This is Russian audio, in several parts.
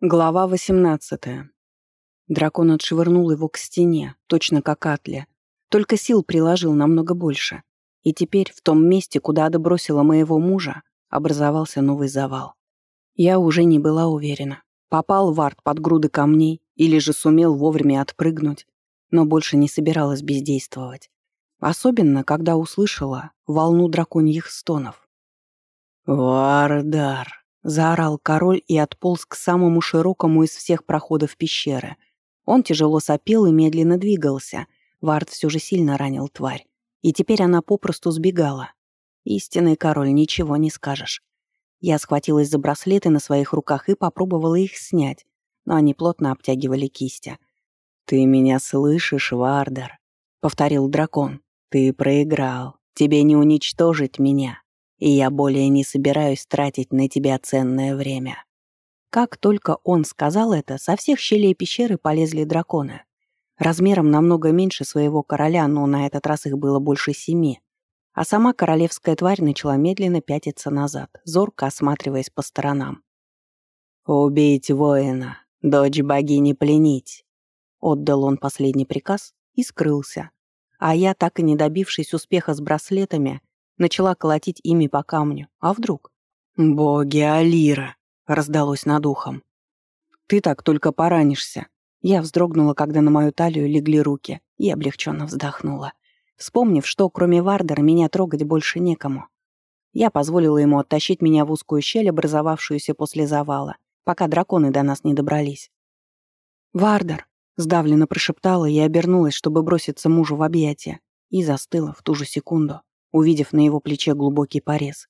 Глава 18. Дракон отшвырнул его к стене, точно как Атля. Только сил приложил намного больше. И теперь в том месте, куда Ада моего мужа, образовался новый завал. Я уже не была уверена, попал в арт под груды камней или же сумел вовремя отпрыгнуть, но больше не собиралась бездействовать. Особенно, когда услышала волну драконьих стонов. «Вардар!» Заорал король и отполз к самому широкому из всех проходов пещеры. Он тяжело сопел и медленно двигался. Вард все же сильно ранил тварь. И теперь она попросту сбегала. Истинный король, ничего не скажешь. Я схватилась за браслеты на своих руках и попробовала их снять, но они плотно обтягивали кисти. «Ты меня слышишь, Вардер?» — повторил дракон. «Ты проиграл. Тебе не уничтожить меня и я более не собираюсь тратить на тебя ценное время». Как только он сказал это, со всех щелей пещеры полезли драконы. Размером намного меньше своего короля, но на этот раз их было больше семи. А сама королевская тварь начала медленно пятиться назад, зорко осматриваясь по сторонам. «Убить воина, дочь богини пленить!» Отдал он последний приказ и скрылся. А я, так и не добившись успеха с браслетами, Начала колотить ими по камню. А вдруг? «Боги Алира!» — раздалось над ухом. «Ты так только поранишься». Я вздрогнула, когда на мою талию легли руки, и облегченно вздохнула, вспомнив, что кроме Вардера меня трогать больше некому. Я позволила ему оттащить меня в узкую щель, образовавшуюся после завала, пока драконы до нас не добрались. «Вардер!» — сдавленно прошептала и обернулась, чтобы броситься мужу в объятия, и застыла в ту же секунду увидев на его плече глубокий порез.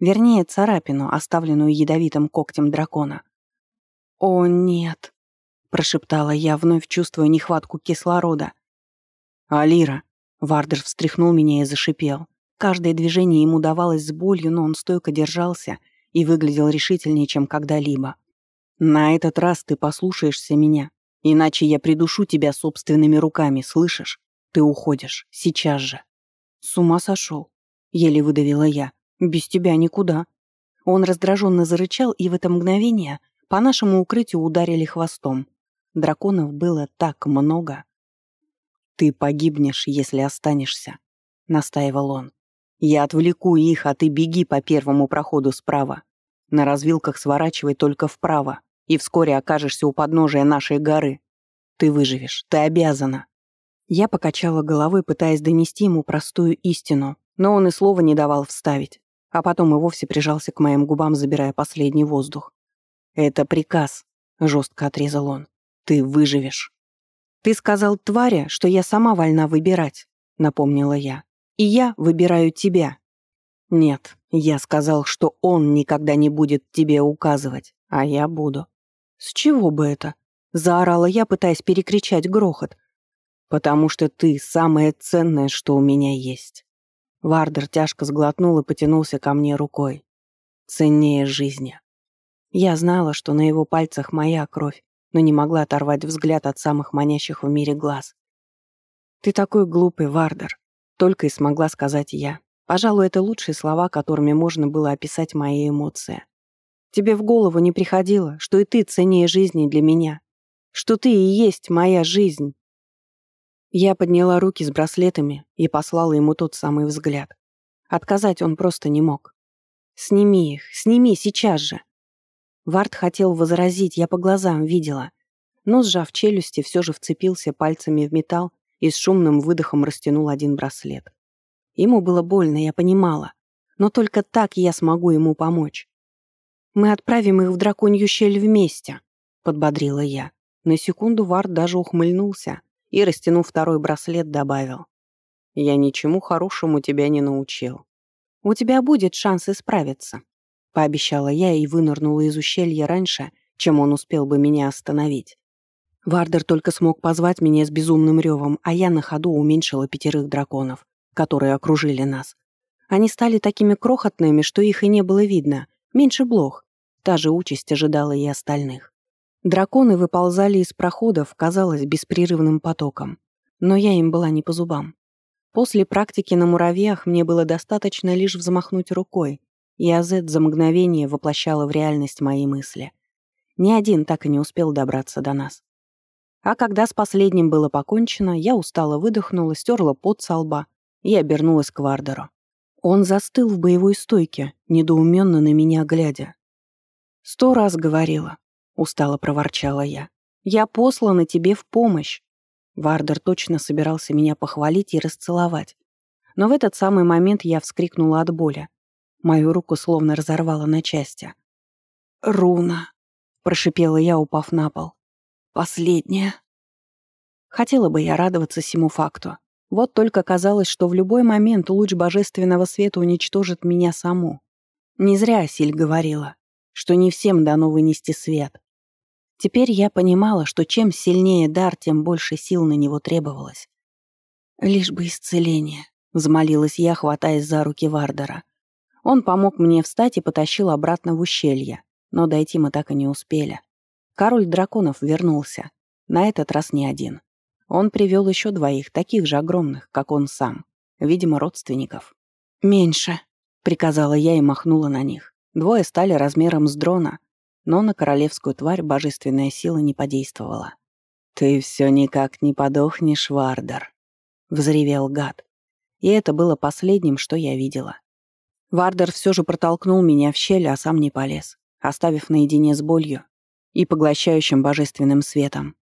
Вернее, царапину, оставленную ядовитым когтем дракона. «О, нет!» — прошептала я, вновь чувствуя нехватку кислорода. «Алира!» — Вардер встряхнул меня и зашипел. Каждое движение ему давалось с болью, но он стойко держался и выглядел решительнее, чем когда-либо. «На этот раз ты послушаешься меня, иначе я придушу тебя собственными руками, слышишь? Ты уходишь, сейчас же». «С ума сошел», — еле выдавила я. «Без тебя никуда». Он раздраженно зарычал, и в это мгновение по нашему укрытию ударили хвостом. Драконов было так много. «Ты погибнешь, если останешься», — настаивал он. «Я отвлеку их, а ты беги по первому проходу справа. На развилках сворачивай только вправо, и вскоре окажешься у подножия нашей горы. Ты выживешь, ты обязана». Я покачала головой, пытаясь донести ему простую истину, но он и слова не давал вставить, а потом и вовсе прижался к моим губам, забирая последний воздух. «Это приказ», — жестко отрезал он. «Ты выживешь». «Ты сказал твари, что я сама вольна выбирать», — напомнила я. «И я выбираю тебя». «Нет, я сказал, что он никогда не будет тебе указывать, а я буду». «С чего бы это?» — заорала я, пытаясь перекричать грохот, потому что ты самое ценное, что у меня есть». Вардер тяжко сглотнул и потянулся ко мне рукой. «Ценнее жизни». Я знала, что на его пальцах моя кровь, но не могла оторвать взгляд от самых манящих в мире глаз. «Ты такой глупый, Вардер», — только и смогла сказать я. Пожалуй, это лучшие слова, которыми можно было описать мои эмоции. Тебе в голову не приходило, что и ты ценнее жизни для меня, что ты и есть моя жизнь. Я подняла руки с браслетами и послала ему тот самый взгляд. Отказать он просто не мог. «Сними их, сними сейчас же!» Вард хотел возразить, я по глазам видела. Но, сжав челюсти, все же вцепился пальцами в металл и с шумным выдохом растянул один браслет. Ему было больно, я понимала. Но только так я смогу ему помочь. «Мы отправим их в драконью щель вместе», — подбодрила я. На секунду Вард даже ухмыльнулся, и, растянув второй браслет, добавил. «Я ничему хорошему тебя не научил. У тебя будет шанс исправиться», — пообещала я и вынырнула из ущелья раньше, чем он успел бы меня остановить. Вардер только смог позвать меня с безумным ревом, а я на ходу уменьшила пятерых драконов, которые окружили нас. Они стали такими крохотными, что их и не было видно, меньше блох. Та же участь ожидала и остальных. Драконы выползали из проходов, казалось, беспрерывным потоком. Но я им была не по зубам. После практики на муравьях мне было достаточно лишь взмахнуть рукой, и Азет за мгновение воплощала в реальность мои мысли. Ни один так и не успел добраться до нас. А когда с последним было покончено, я устало выдохнула, стерла пот со лба и обернулась к Вардеру. Он застыл в боевой стойке, недоуменно на меня глядя. «Сто раз говорила», — устало проворчала я. «Я послана тебе в помощь». Вардер точно собирался меня похвалить и расцеловать. Но в этот самый момент я вскрикнула от боли. Мою руку словно разорвало на части. «Руна», — прошипела я, упав на пол. «Последняя». Хотела бы я радоваться всему факту. Вот только казалось, что в любой момент луч божественного света уничтожит меня саму. Не зря Силь говорила, что не всем дано вынести свет. Теперь я понимала, что чем сильнее дар, тем больше сил на него требовалось. «Лишь бы исцеление», — взмолилась я, хватаясь за руки Вардера. Он помог мне встать и потащил обратно в ущелье, но дойти мы так и не успели. Король драконов вернулся. На этот раз не один. Он привел еще двоих, таких же огромных, как он сам. Видимо, родственников. «Меньше», — приказала я и махнула на них. Двое стали размером с дрона, но на королевскую тварь божественная сила не подействовала. «Ты все никак не подохнешь, Вардер», — взревел гад. И это было последним, что я видела. Вардер все же протолкнул меня в щель, а сам не полез, оставив наедине с болью и поглощающим божественным светом.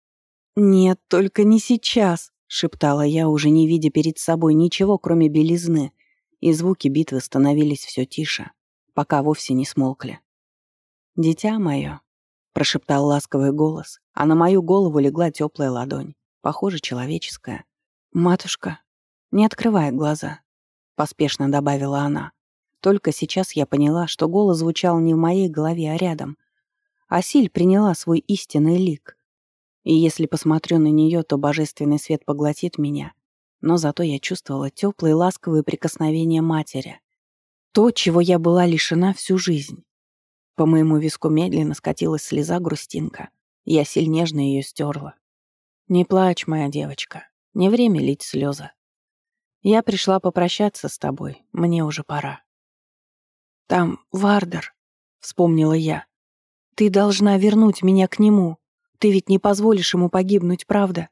«Нет, только не сейчас», — шептала я, уже не видя перед собой ничего, кроме белизны, и звуки битвы становились все тише, пока вовсе не смолкли. «Дитя мое», — прошептал ласковый голос, а на мою голову легла теплая ладонь, похоже, человеческая. «Матушка, не открывай глаза», — поспешно добавила она. Только сейчас я поняла, что голос звучал не в моей голове, а рядом. Асиль приняла свой истинный лик. И если посмотрю на нее, то божественный свет поглотит меня. Но зато я чувствовала теплые ласковые прикосновения матери. То, чего я была лишена всю жизнь. По моему виску медленно скатилась слеза грустинка. Я сильнежно ее стерла. «Не плачь, моя девочка. Не время лить слезы. Я пришла попрощаться с тобой. Мне уже пора». «Там Вардер», — вспомнила я. «Ты должна вернуть меня к нему. Ты ведь не позволишь ему погибнуть, правда?»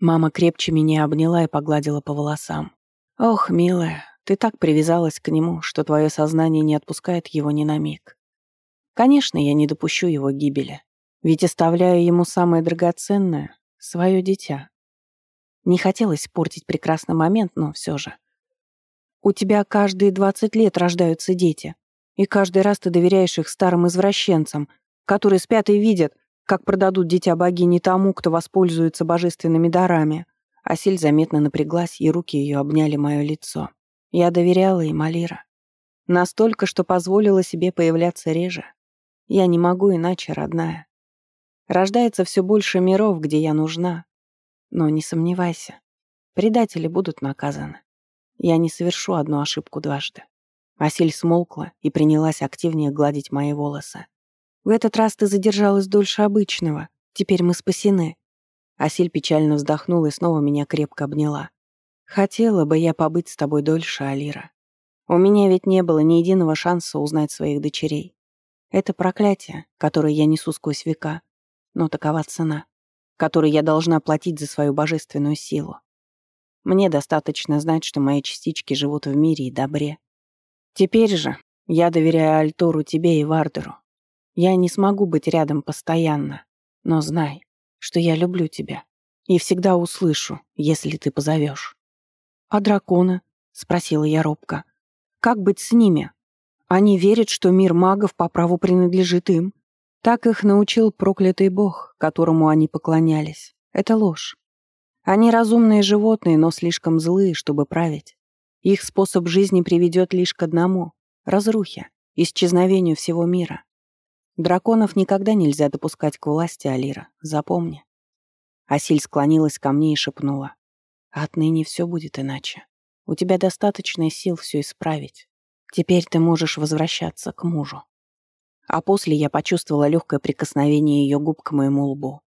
Мама крепче меня обняла и погладила по волосам. «Ох, милая, ты так привязалась к нему, что твое сознание не отпускает его ни на миг. Конечно, я не допущу его гибели, ведь оставляю ему самое драгоценное — свое дитя. Не хотелось портить прекрасный момент, но все же. У тебя каждые двадцать лет рождаются дети. И каждый раз ты доверяешь их старым извращенцам, которые спят и видят, как продадут дитя богини тому, кто воспользуется божественными дарами. Асель заметно напряглась, и руки ее обняли мое лицо. Я доверяла им, Алира. Настолько, что позволила себе появляться реже. Я не могу иначе, родная. Рождается все больше миров, где я нужна. Но не сомневайся, предатели будут наказаны. Я не совершу одну ошибку дважды. Асель смолкла и принялась активнее гладить мои волосы. «В этот раз ты задержалась дольше обычного. Теперь мы спасены». Асель печально вздохнула и снова меня крепко обняла. «Хотела бы я побыть с тобой дольше, Алира. У меня ведь не было ни единого шанса узнать своих дочерей. Это проклятие, которое я несу сквозь века. Но такова цена, которую я должна платить за свою божественную силу. Мне достаточно знать, что мои частички живут в мире и добре, Теперь же я доверяю Альтору тебе и Вардеру. Я не смогу быть рядом постоянно, но знай, что я люблю тебя и всегда услышу, если ты позовешь. «А драконы?» — спросила я робко. «Как быть с ними? Они верят, что мир магов по праву принадлежит им. Так их научил проклятый бог, которому они поклонялись. Это ложь. Они разумные животные, но слишком злые, чтобы править. Их способ жизни приведет лишь к одному — разрухе, исчезновению всего мира. Драконов никогда нельзя допускать к власти, Алира, запомни. Асиль склонилась ко мне и шепнула. «Отныне все будет иначе. У тебя достаточно сил все исправить. Теперь ты можешь возвращаться к мужу». А после я почувствовала легкое прикосновение ее губ к моему лбу.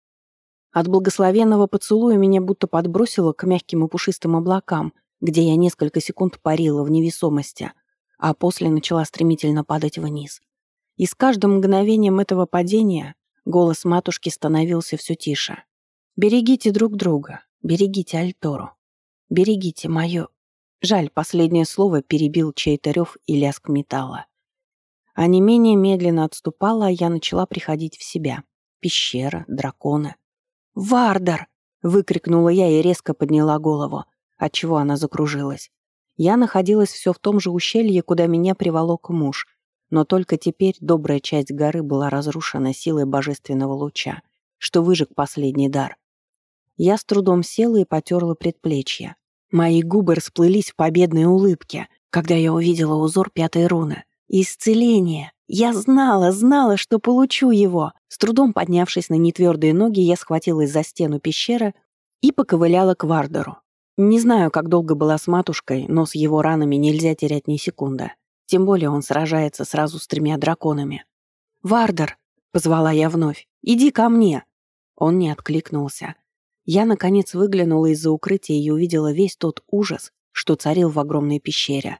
От благословенного поцелуя меня будто подбросило к мягким и пушистым облакам — где я несколько секунд парила в невесомости, а после начала стремительно падать вниз. И с каждым мгновением этого падения Голос матушки становился все тише. «Берегите друг друга, берегите Альтору, берегите мое...» Жаль, последнее слово перебил чей-то рев и лязг металла. А не менее медленно отступала, а я начала приходить в себя. Пещера, драконы. «Вардар!» — выкрикнула я и резко подняла голову, отчего она закружилась. Я находилась все в том же ущелье, куда меня приволок муж, но только теперь добрая часть горы была разрушена силой божественного луча, что выжег последний дар. Я с трудом села и потерла предплечье. Мои губы расплылись в победной улыбке, когда я увидела узор пятой руны. Исцеление! Я знала, знала, что получу его. С трудом поднявшись на нетвердые ноги, я схватилась за стену пещеры и поковыляла к Вардеру. Не знаю, как долго была с матушкой, но с его ранами нельзя терять ни секунды. Тем более он сражается сразу с тремя драконами. «Вардер!» — позвала я вновь. «Иди ко мне!» Он не откликнулся. Я, наконец, выглянула из-за укрытия и увидела весь тот ужас, что царил в огромной пещере.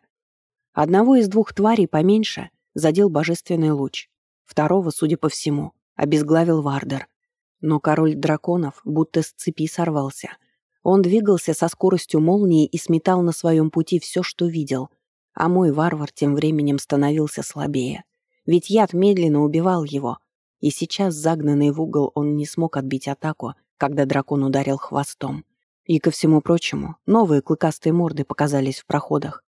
Одного из двух тварей поменьше задел божественный луч. Второго, судя по всему, обезглавил Вардер. Но король драконов будто с цепи сорвался — он двигался со скоростью молнии и сметал на своем пути все, что видел. А мой варвар тем временем становился слабее. Ведь яд медленно убивал его. И сейчас, загнанный в угол, он не смог отбить атаку, когда дракон ударил хвостом. И, ко всему прочему, новые клыкастые морды показались в проходах.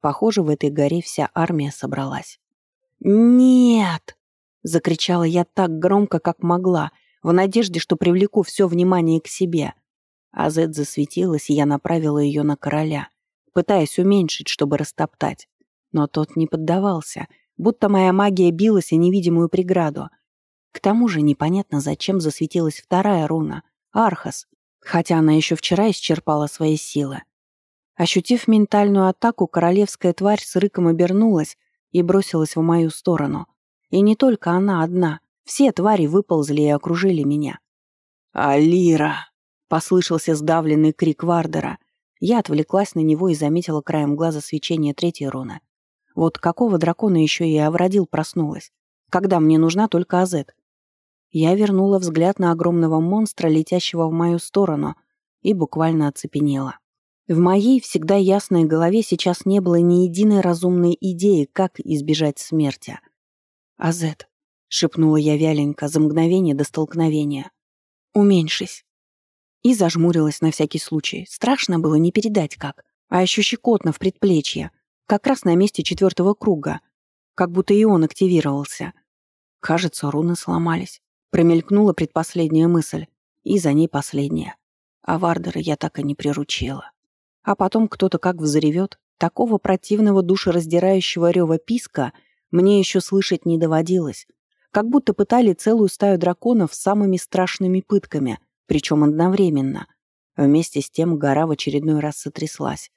Похоже, в этой горе вся армия собралась. «Нет!» — закричала я так громко, как могла, в надежде, что привлеку все внимание к себе — Азет засветилась, и я направила ее на короля, пытаясь уменьшить, чтобы растоптать. Но тот не поддавался, будто моя магия билась о невидимую преграду. К тому же непонятно, зачем засветилась вторая руна — Архас, хотя она еще вчера исчерпала свои силы. Ощутив ментальную атаку, королевская тварь с рыком обернулась и бросилась в мою сторону. И не только она одна, все твари выползли и окружили меня. «Алира!» Послышался сдавленный крик Вардера. Я отвлеклась на него и заметила краем глаза свечение третьей руны. Вот какого дракона еще и Авродил проснулась, когда мне нужна только Азет. Я вернула взгляд на огромного монстра, летящего в мою сторону, и буквально оцепенела. В моей всегда ясной голове сейчас не было ни единой разумной идеи, как избежать смерти. «Азет», — шепнула я вяленько за мгновение до столкновения. «Уменьшись» и зажмурилась на всякий случай. Страшно было не передать как. А еще щекотно в предплечье. Как раз на месте четвертого круга. Как будто и он активировался. Кажется, руны сломались. Промелькнула предпоследняя мысль. И за ней последняя. А Вардера я так и не приручила. А потом кто-то как взревет. Такого противного душераздирающего рева писка мне еще слышать не доводилось. Как будто пытали целую стаю драконов самыми страшными пытками — причем одновременно. Вместе с тем гора в очередной раз сотряслась.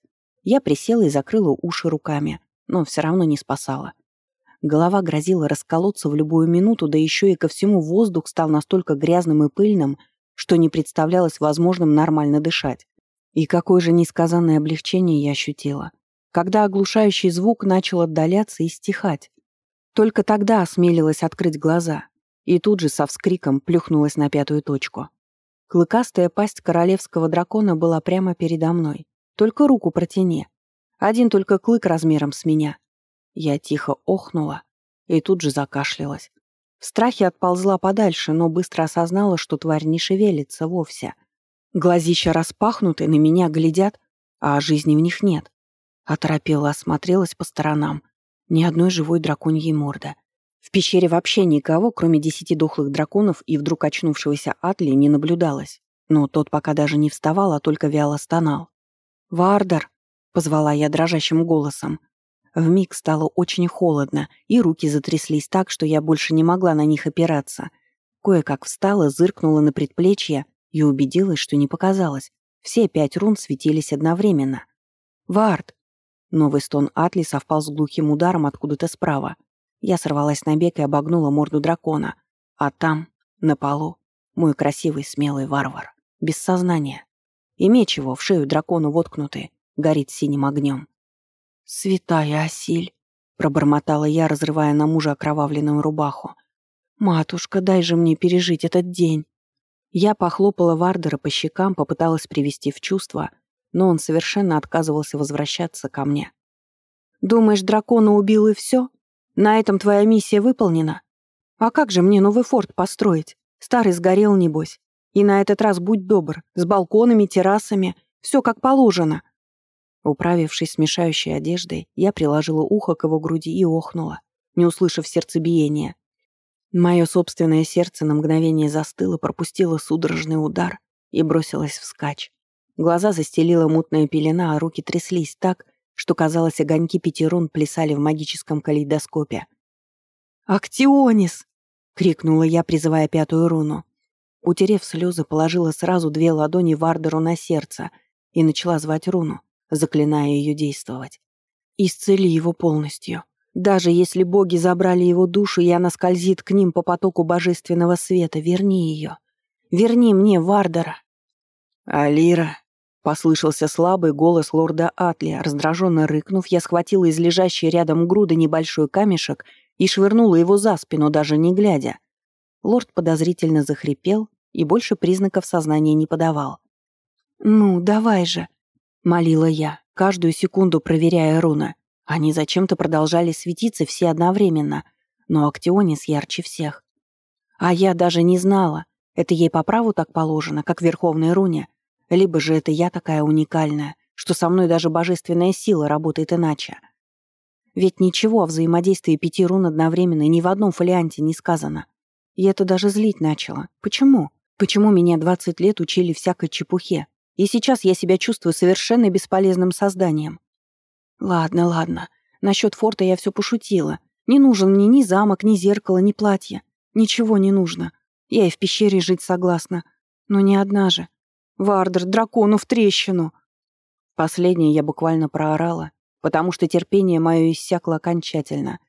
Я присела и закрыла уши руками, но все равно не спасала. Голова грозила расколоться в любую минуту, да еще и ко всему воздух стал настолько грязным и пыльным, что не представлялось возможным нормально дышать. И какое же несказанное облегчение я ощутила, когда оглушающий звук начал отдаляться и стихать. Только тогда осмелилась открыть глаза и тут же со вскриком плюхнулась на пятую точку. Клыкастая пасть королевского дракона была прямо передо мной. Только руку протяни. Один только клык размером с меня. Я тихо охнула и тут же закашлялась. В страхе отползла подальше, но быстро осознала, что тварь не шевелится вовсе. Глазища распахнуты, на меня глядят, а жизни в них нет. Оторопела, осмотрелась по сторонам. Ни одной живой драконьей морды. В пещере вообще никого, кроме десяти дохлых драконов и вдруг очнувшегося Атли, не наблюдалось. Но тот пока даже не вставал, а только вяло стонал. «Вардар!» — позвала я дрожащим голосом. Вмиг стало очень холодно, и руки затряслись так, что я больше не могла на них опираться. Кое-как встала, зыркнула на предплечье и убедилась, что не показалось. Все пять рун светились одновременно. «Вард!» Новый стон Атли совпал с глухим ударом откуда-то справа. Я сорвалась на бег и обогнула морду дракона. А там, на полу, мой красивый смелый варвар. Без сознания. И меч его, в шею дракону воткнутый, горит синим огнем. «Святая Осиль!» — пробормотала я, разрывая на мужа окровавленную рубаху. «Матушка, дай же мне пережить этот день!» Я похлопала Вардера по щекам, попыталась привести в чувство, но он совершенно отказывался возвращаться ко мне. «Думаешь, дракона убил и все? На этом твоя миссия выполнена? А как же мне новый форт построить? Старый сгорел, небось. И на этот раз будь добр, с балконами, террасами, все как положено». Управившись с мешающей одеждой, я приложила ухо к его груди и охнула, не услышав сердцебиения. Мое собственное сердце на мгновение застыло, пропустило судорожный удар и бросилось вскачь. Глаза застелила мутная пелена, а руки тряслись так, что, казалось, огоньки пяти рун плясали в магическом калейдоскопе. «Актионис!» — крикнула я, призывая пятую руну. Утерев слезы, положила сразу две ладони Вардеру на сердце и начала звать руну, заклиная ее действовать. «Исцели его полностью. Даже если боги забрали его душу, и она скользит к ним по потоку божественного света, верни ее. Верни мне Вардера». «Алира», — послышался слабый голос лорда Атли. Раздраженно рыкнув, я схватила из лежащей рядом груды небольшой камешек и швырнула его за спину, даже не глядя. Лорд подозрительно захрипел и больше признаков сознания не подавал. «Ну, давай же», — молила я, каждую секунду проверяя руны. Они зачем-то продолжали светиться все одновременно, но Актионис ярче всех. А я даже не знала, это ей по праву так положено, как Верховной Руне, либо же это я такая уникальная, что со мной даже божественная сила работает иначе. Ведь ничего о взаимодействии пяти рун одновременно ни в одном фолианте не сказано. И это даже злить начало. Почему? Почему меня 20 лет учили всякой чепухе? И сейчас я себя чувствую совершенно бесполезным созданием. Ладно, ладно. Насчет форта я все пошутила. Не нужен мне ни замок, ни зеркало, ни платье. Ничего не нужно. Я и в пещере жить согласна. Но не одна же. Вардер, дракону в трещину. Последнее я буквально проорала, потому что терпение мое иссякло окончательно.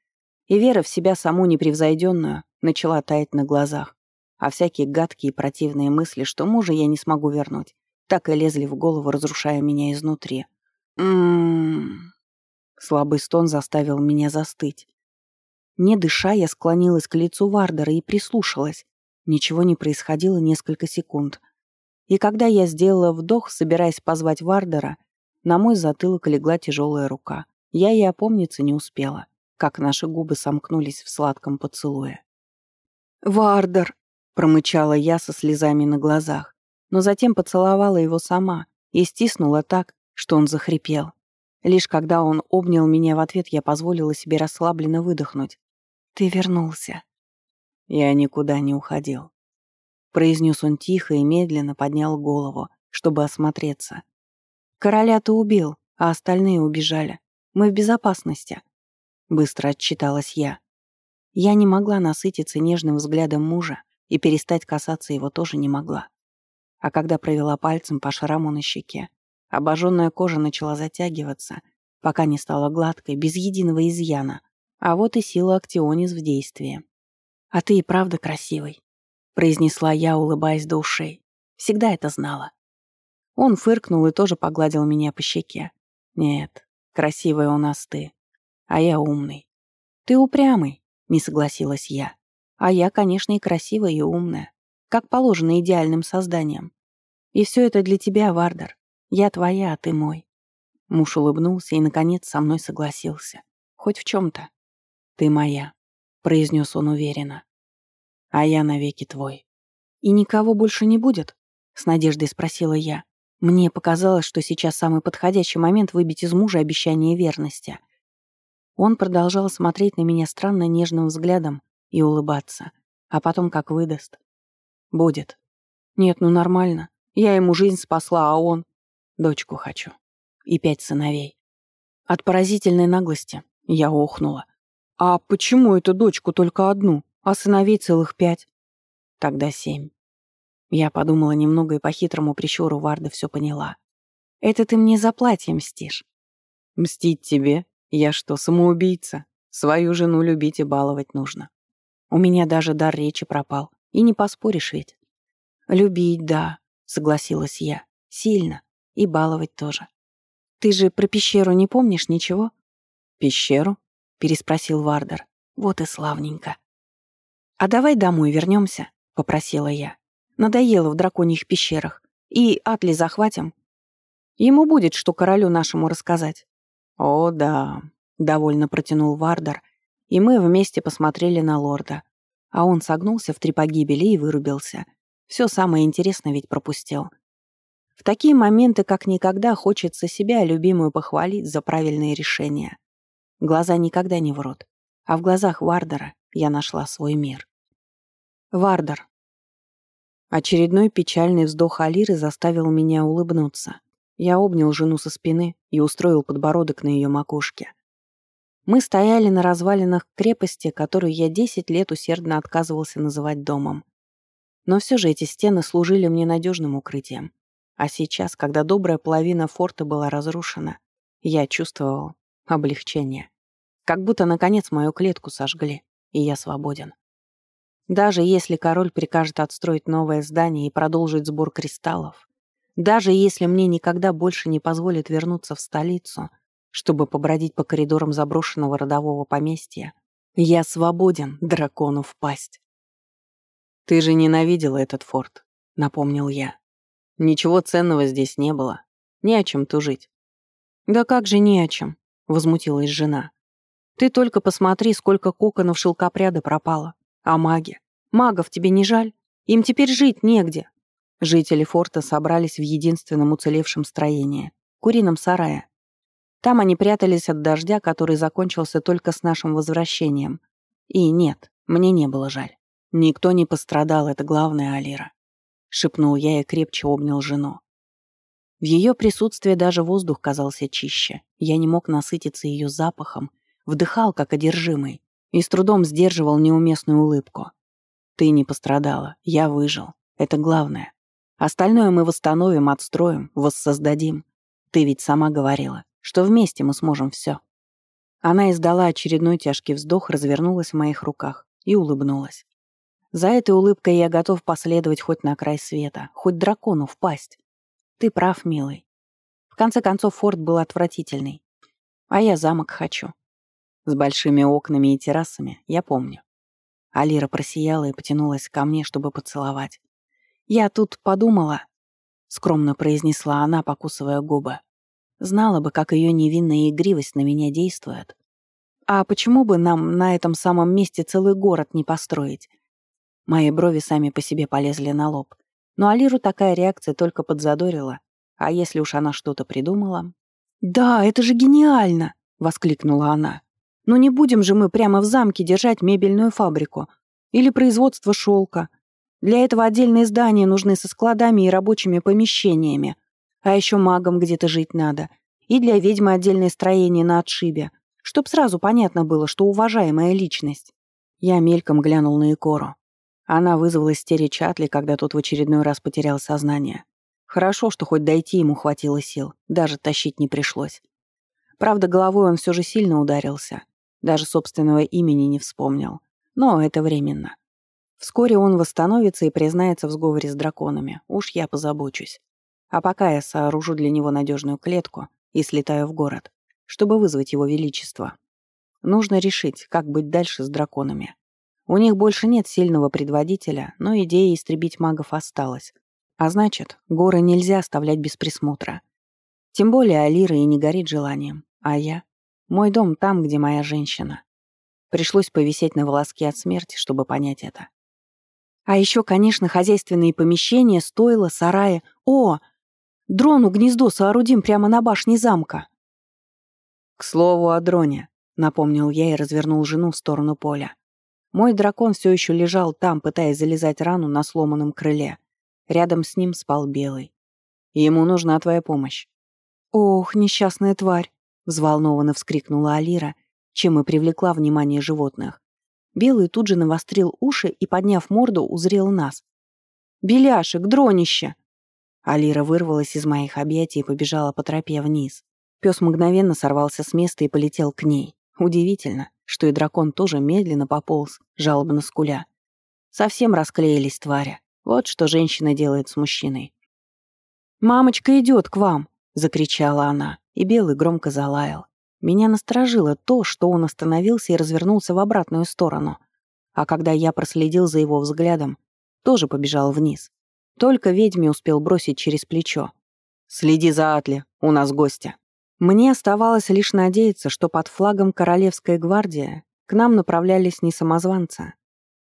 И вера в себя саму непревзойденную начала таять на глазах. А всякие гадкие и противные мысли, что мужа я не смогу вернуть, так и лезли в голову, разрушая меня изнутри. Ммм... Слабый стон заставил меня застыть. Не дыша, я склонилась к лицу Вардера и прислушалась. Ничего не происходило несколько секунд. И когда я сделала вдох, собираясь позвать Вардера, на мой затылок легла тяжелая рука. Я и опомниться не успела, как наши губы сомкнулись в сладком поцелуе. «Вардер!» — промычала я со слезами на глазах, но затем поцеловала его сама и стиснула так, что он захрипел. Лишь когда он обнял меня в ответ, я позволила себе расслабленно выдохнуть. «Ты вернулся». Я никуда не уходил. Произнес он тихо и медленно поднял голову, чтобы осмотреться. «Короля ты убил, а остальные убежали. Мы в безопасности», — быстро отчиталась я. Я не могла насытиться нежным взглядом мужа и перестать касаться его тоже не могла. А когда провела пальцем по шраму на щеке, Обожженная кожа начала затягиваться, пока не стала гладкой, без единого изъяна. А вот и сила Актионис в действии. «А ты и правда красивый», — произнесла я, улыбаясь до ушей. Всегда это знала. Он фыркнул и тоже погладил меня по щеке. «Нет, красивая у нас ты, а я умный». «Ты упрямый», — не согласилась я. «А я, конечно, и красивая, и умная, как положено идеальным созданием. И все это для тебя, Вардер. Я твоя, а ты мой». Муж улыбнулся и, наконец, со мной согласился. Хоть в чем-то. «Ты моя», — произнес он уверенно. «А я навеки твой». «И никого больше не будет?» — с надеждой спросила я. Мне показалось, что сейчас самый подходящий момент выбить из мужа обещание верности. Он продолжал смотреть на меня странно нежным взглядом и улыбаться, а потом как выдаст. «Будет». «Нет, ну нормально. Я ему жизнь спасла, а он...» Дочку хочу. И пять сыновей. От поразительной наглости я охнула. А почему эту дочку только одну, а сыновей целых пять? Тогда семь. Я подумала немного и по хитрому прищуру Варда все поняла. Это ты мне за платье мстишь. Мстить тебе? Я что, самоубийца? Свою жену любить и баловать нужно. У меня даже дар речи пропал. И не поспоришь ведь. Любить, да, согласилась я. Сильно. И баловать тоже. Ты же про пещеру не помнишь ничего? Пещеру? Переспросил Вардер. Вот и славненько. «А давай домой вернемся», — попросила я. «Надоело в драконьих пещерах. И Атли захватим. Ему будет, что королю нашему рассказать». «О, да», — довольно протянул Вардер, и мы вместе посмотрели на лорда. А он согнулся в три погибели и вырубился. Все самое интересное ведь пропустил. В такие моменты как никогда хочется себя, любимую, похвалить за правильные решения. Глаза никогда не врут. А в глазах Вардера я нашла свой мир. Вардер. Очередной печальный вздох Алиры заставил меня улыбнуться. Я обнял жену со спины и устроил подбородок на ее макушке. Мы стояли на развалинах крепости, которую я десять лет усердно отказывался называть домом. Но все же эти стены служили мне надежным укрытием. А сейчас, когда добрая половина форта была разрушена, я чувствовал облегчение. Как будто, наконец, мою клетку сожгли, и я свободен. Даже если король прикажет отстроить новое здание и продолжить сбор кристаллов, даже если мне никогда больше не позволят вернуться в столицу, чтобы побродить по коридорам заброшенного родового поместья. Я свободен, дракону впасть. «Ты же ненавидела этот форт», — напомнил я. «Ничего ценного здесь не было. Не о чем тужить». «Да как же не о чем?» — возмутилась жена. «Ты только посмотри, сколько коконов шелкопряда пропало. А маги? Магов тебе не жаль? Им теперь жить негде». Жители форта собрались в единственном уцелевшем строении — курином сарае. Там они прятались от дождя, который закончился только с нашим возвращением. И нет, мне не было жаль. Никто не пострадал, это главное, Алира. Шепнул я и крепче обнял жену. В ее присутствии даже воздух казался чище. Я не мог насытиться ее запахом, вдыхал как одержимый и с трудом сдерживал неуместную улыбку. Ты не пострадала, я выжил. Это главное. Остальное мы восстановим, отстроим, воссоздадим. Ты ведь сама говорила что вместе мы сможем все. Она издала очередной тяжкий вздох, развернулась в моих руках и улыбнулась. За этой улыбкой я готов последовать хоть на край света, хоть дракону впасть. Ты прав, милый. В конце концов, форт был отвратительный. А я замок хочу. С большими окнами и террасами, я помню. Алира просияла и потянулась ко мне, чтобы поцеловать. «Я тут подумала», — скромно произнесла она, покусывая губы. Знала бы, как ее невинная игривость на меня действует. А почему бы нам на этом самом месте целый город не построить? Мои брови сами по себе полезли на лоб. Но Алиру такая реакция только подзадорила. А если уж она что-то придумала... «Да, это же гениально!» — воскликнула она. «Но не будем же мы прямо в замке держать мебельную фабрику или производство шелка. Для этого отдельные здания нужны со складами и рабочими помещениями. А еще магам где-то жить надо. И для ведьмы отдельное строение на отшибе. Чтоб сразу понятно было, что уважаемая личность. Я мельком глянул на Икору. Она вызвала истерию Чатли, когда тот в очередной раз потерял сознание. Хорошо, что хоть дойти ему хватило сил, даже тащить не пришлось. Правда, головой он все же сильно ударился. Даже собственного имени не вспомнил. Но это временно. Вскоре он восстановится и признается в сговоре с драконами. Уж я позабочусь. А пока я сооружу для него надежную клетку и слетаю в город, чтобы вызвать его величество. Нужно решить, как быть дальше с драконами. У них больше нет сильного предводителя, но идея истребить магов осталась. А значит, горы нельзя оставлять без присмотра. Тем более Алира и не горит желанием. А я? Мой дом там, где моя женщина. Пришлось повисеть на волоске от смерти, чтобы понять это. А еще, конечно, хозяйственные помещения, стойла, сараи. О, Дрону гнездо соорудим прямо на башне замка». «К слову о дроне», — напомнил я и развернул жену в сторону поля. Мой дракон все еще лежал там, пытаясь залезать рану на сломанном крыле. Рядом с ним спал Белый. «Ему нужна твоя помощь». «Ох, несчастная тварь!» — взволнованно вскрикнула Алира, чем и привлекла внимание животных. Белый тут же навострил уши и, подняв морду, узрел нас. «Беляшек, дронище!» Алира вырвалась из моих объятий и побежала по тропе вниз. Пес мгновенно сорвался с места и полетел к ней. Удивительно, что и дракон тоже медленно пополз, жалобно скуля. Совсем расклеились твари. Вот что женщина делает с мужчиной. «Мамочка идет к вам!» — закричала она, и Белый громко залаял. Меня насторожило то, что он остановился и развернулся в обратную сторону. а когда я проследил за его взглядом, тоже побежал вниз. Только ведьме успел бросить через плечо. «Следи за Атли, у нас гости». Мне оставалось лишь надеяться, что под флагом Королевской гвардии к нам направлялись не самозванцы.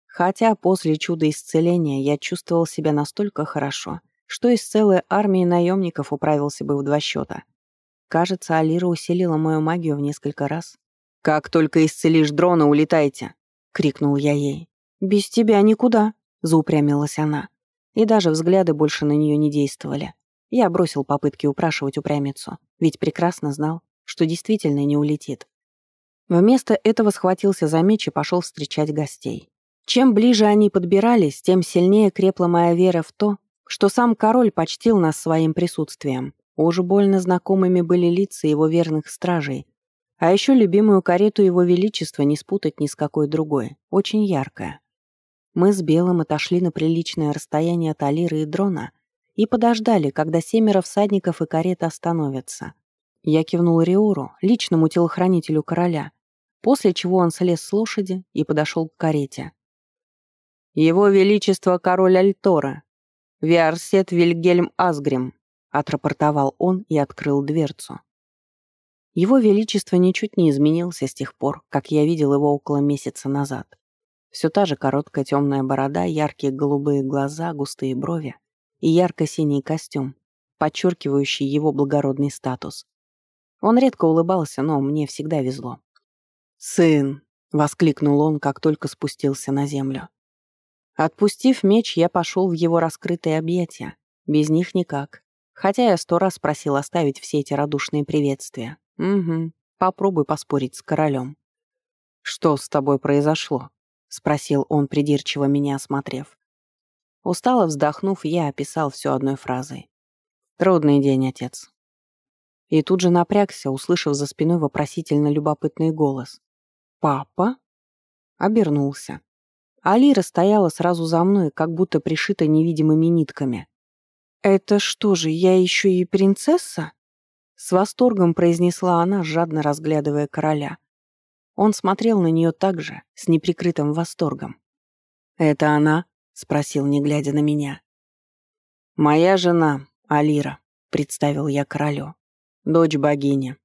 Хотя после чуда исцеления я чувствовал себя настолько хорошо, что из целой армии наемников управился бы в два счета. Кажется, Алира усилила мою магию в несколько раз. «Как только исцелишь дрона, улетайте!» — крикнул я ей. «Без тебя никуда!» — заупрямилась она. И даже взгляды больше на нее не действовали. Я бросил попытки упрашивать упрямицу, ведь прекрасно знал, что действительно не улетит. Вместо этого схватился за меч и пошел встречать гостей. Чем ближе они подбирались, тем сильнее крепла моя вера в то, что сам король почтил нас своим присутствием. Уже больно знакомыми были лица его верных стражей. А еще любимую карету его величества не спутать ни с какой другой, очень яркая. Мы с Белым отошли на приличное расстояние от Алиры и дрона и подождали, когда семеро всадников и карета остановятся. Я кивнул Риору, личному телохранителю короля, после чего он слез с лошади и подошел к карете. «Его Величество король Альтора, Виарсет Вильгельм Асгрим», отрапортовал он и открыл дверцу. Его Величество ничуть не изменился с тех пор, как я видел его около месяца назад. Все та же короткая темная борода, яркие голубые глаза, густые брови и ярко-синий костюм, подчеркивающий его благородный статус. Он редко улыбался, но мне всегда везло. «Сын!» — воскликнул он, как только спустился на землю. Отпустив меч, я пошел в его раскрытые объятия. Без них никак. Хотя я сто раз просил оставить все эти радушные приветствия. Угу, попробуй поспорить с королем. «Что с тобой произошло?» — спросил он, придирчиво меня осмотрев. Устало вздохнув, я описал все одной фразой. «Трудный день, отец». И тут же напрягся, услышав за спиной вопросительно любопытный голос. «Папа?» Обернулся. Алира стояла сразу за мной, как будто пришита невидимыми нитками. «Это что же, я еще и принцесса?» С восторгом произнесла она, жадно разглядывая короля. Он смотрел на нее так же, с неприкрытым восторгом. «Это она?» — спросил, не глядя на меня. «Моя жена, Алира», — представил я королю. «Дочь богини».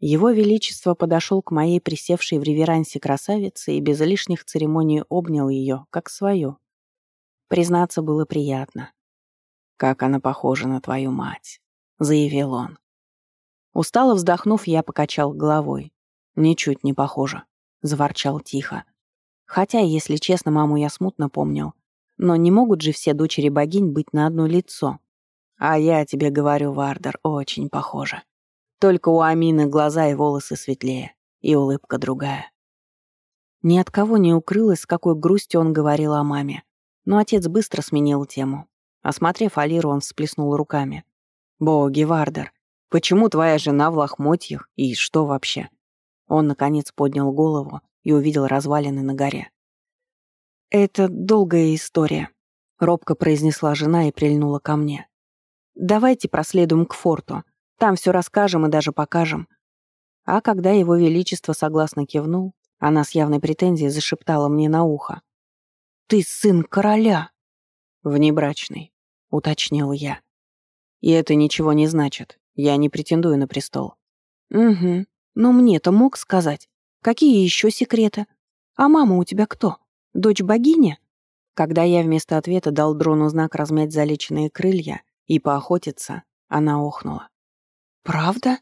Его Величество подошел к моей присевшей в реверансе красавице и без лишних церемоний обнял ее, как свою. Признаться, было приятно. «Как она похожа на твою мать», — заявил он. Устало вздохнув, я покачал головой. «Ничуть не похоже», — заворчал тихо. Хотя, если честно, маму я смутно помнил. Но не могут же все дочери богинь быть на одно лицо. А я тебе говорю, Вардер, очень похоже. Только у Амины глаза и волосы светлее, и улыбка другая. Ни от кого не укрылось, с какой грустью он говорил о маме. Но отец быстро сменил тему. Осмотрев Алиру, он всплеснул руками. «Боги, Вардер, почему твоя жена в лохмотьях и что вообще?» Он, наконец, поднял голову и увидел развалины на горе. «Это долгая история», — робко произнесла жена и прильнула ко мне. «Давайте проследуем к форту. Там все расскажем и даже покажем». А когда его величество согласно кивнул, она с явной претензией зашептала мне на ухо. «Ты сын короля!» «Внебрачный», — уточнил я. «И это ничего не значит. Я не претендую на престол». «Угу. Но мне-то мог сказать. Какие еще секреты? А мама у тебя кто?» Дочь богини? Когда я вместо ответа дал дрону знак размять залеченные крылья и поохотиться, она охнула. «Правда?»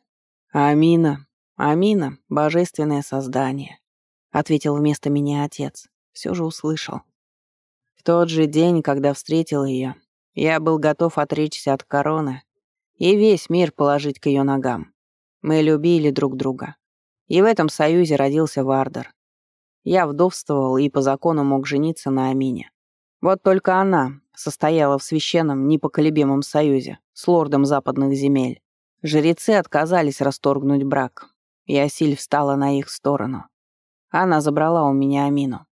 «Амина, Амина, божественное создание», — ответил вместо меня отец. Все же услышал. В тот же день, когда встретил ее, я был готов отречься от короны и весь мир положить к ее ногам. Мы любили друг друга. И в этом союзе родился Вардер. Я вдовствовал и по закону мог жениться на Амине. Вот только она состояла в священном непоколебимом союзе с лордом западных земель. Жрецы отказались расторгнуть брак, и Асиль встала на их сторону. Она забрала у меня Амину.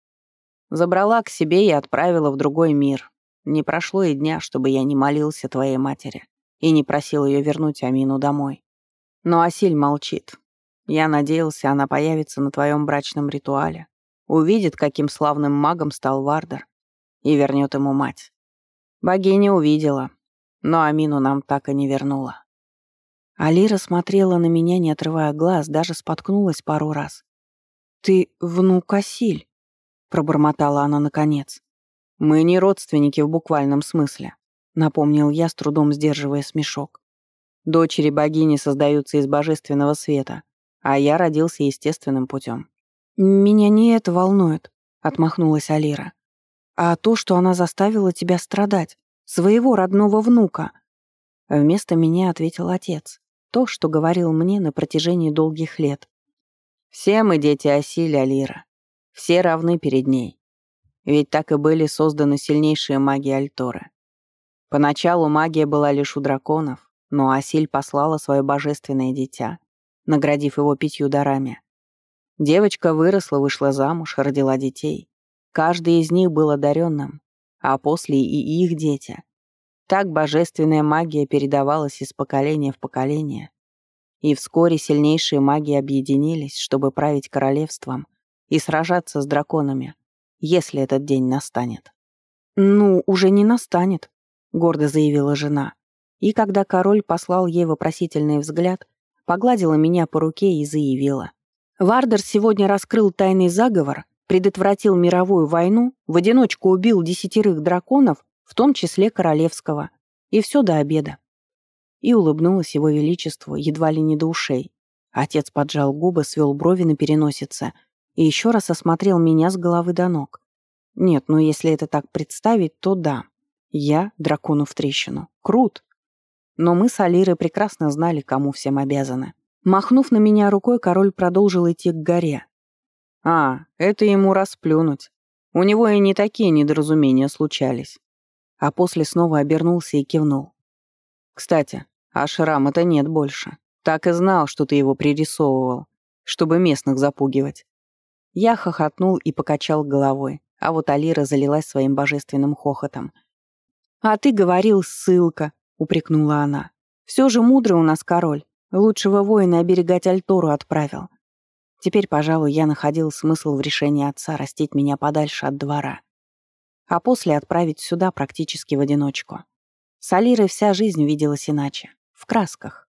Забрала к себе и отправила в другой мир. Не прошло и дня, чтобы я не молился твоей матери и не просил ее вернуть Амину домой. Но Асиль молчит. Я надеялся, она появится на твоем брачном ритуале, увидит, каким славным магом стал Вардер, и вернет ему мать. Богиня увидела, но Амину нам так и не вернула. Алира смотрела на меня, не отрывая глаз, даже споткнулась пару раз. «Ты внук Асиль», — пробормотала она наконец. «Мы не родственники в буквальном смысле», — напомнил я, с трудом сдерживая смешок. «Дочери богини создаются из божественного света, а я родился естественным путем». «Меня не это волнует», — отмахнулась Алира. «А то, что она заставила тебя страдать, своего родного внука». Вместо меня ответил отец, то, что говорил мне на протяжении долгих лет. «Все мы дети Асили, Алира. Все равны перед ней. Ведь так и были созданы сильнейшие маги Альторы. Поначалу магия была лишь у драконов, но Асиль послала свое божественное дитя, наградив его пятью дарами. Девочка выросла, вышла замуж, родила детей. Каждый из них был одаренным, а после и их дети. Так божественная магия передавалась из поколения в поколение. И вскоре сильнейшие маги объединились, чтобы править королевством и сражаться с драконами, если этот день настанет. «Ну, уже не настанет», — гордо заявила жена. И когда король послал ей вопросительный взгляд, погладила меня по руке и заявила. «Вардер сегодня раскрыл тайный заговор, предотвратил мировую войну, в одиночку убил десятерых драконов, в том числе королевского. И все до обеда». И улыбнулась его величеству едва ли не до ушей. Отец поджал губы, свел брови на переносице — и еще раз осмотрел меня с головы до ног. Нет, ну если это так представить, то да. Я дракону в трещину. Крут. Но мы с Алирой прекрасно знали, кому всем обязаны. Махнув на меня рукой, король продолжил идти к горе. А, это ему расплюнуть. У него и не такие недоразумения случались. А после снова обернулся и кивнул. Кстати, а шрама-то нет больше. Так и знал, что ты его пририсовывал, чтобы местных запугивать. Я хохотнул и покачал головой, а вот Алира залилась своим божественным хохотом. «А ты говорил, ссылка», — упрекнула она. «Все же мудрый у нас король. Лучшего воина оберегать Альтору отправил. Теперь, пожалуй, я находил смысл в решении отца растить меня подальше от двора. А после отправить сюда практически в одиночку. С Алирой вся жизнь виделась иначе. В красках.